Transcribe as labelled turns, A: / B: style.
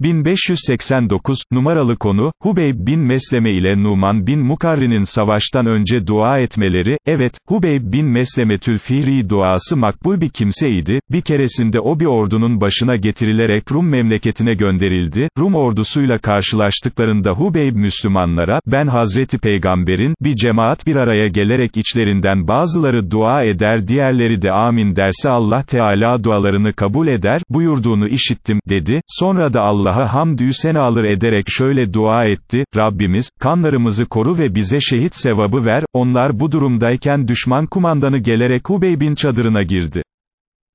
A: 1589, numaralı konu, Hubeyb bin Mesleme ile Numan bin Mukarri'nin savaştan önce dua etmeleri, evet, Hubeyb bin Mesleme Tülfihri duası makbul bir kimseydi, bir keresinde o bir ordunun başına getirilerek Rum memleketine gönderildi, Rum ordusuyla karşılaştıklarında Hubeyb Müslümanlara, ben Hazreti Peygamber'in, bir cemaat bir araya gelerek içlerinden bazıları dua eder diğerleri de amin derse Allah Teala dualarını kabul eder, buyurduğunu işittim, dedi, sonra da Allah Allah'a hamdü senalar ederek şöyle dua etti, Rabbimiz, kanlarımızı koru ve bize şehit sevabı ver, onlar bu durumdayken düşman kumandanı gelerek Hubeyb'in çadırına girdi.